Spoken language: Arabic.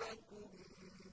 يُصِيبَكُم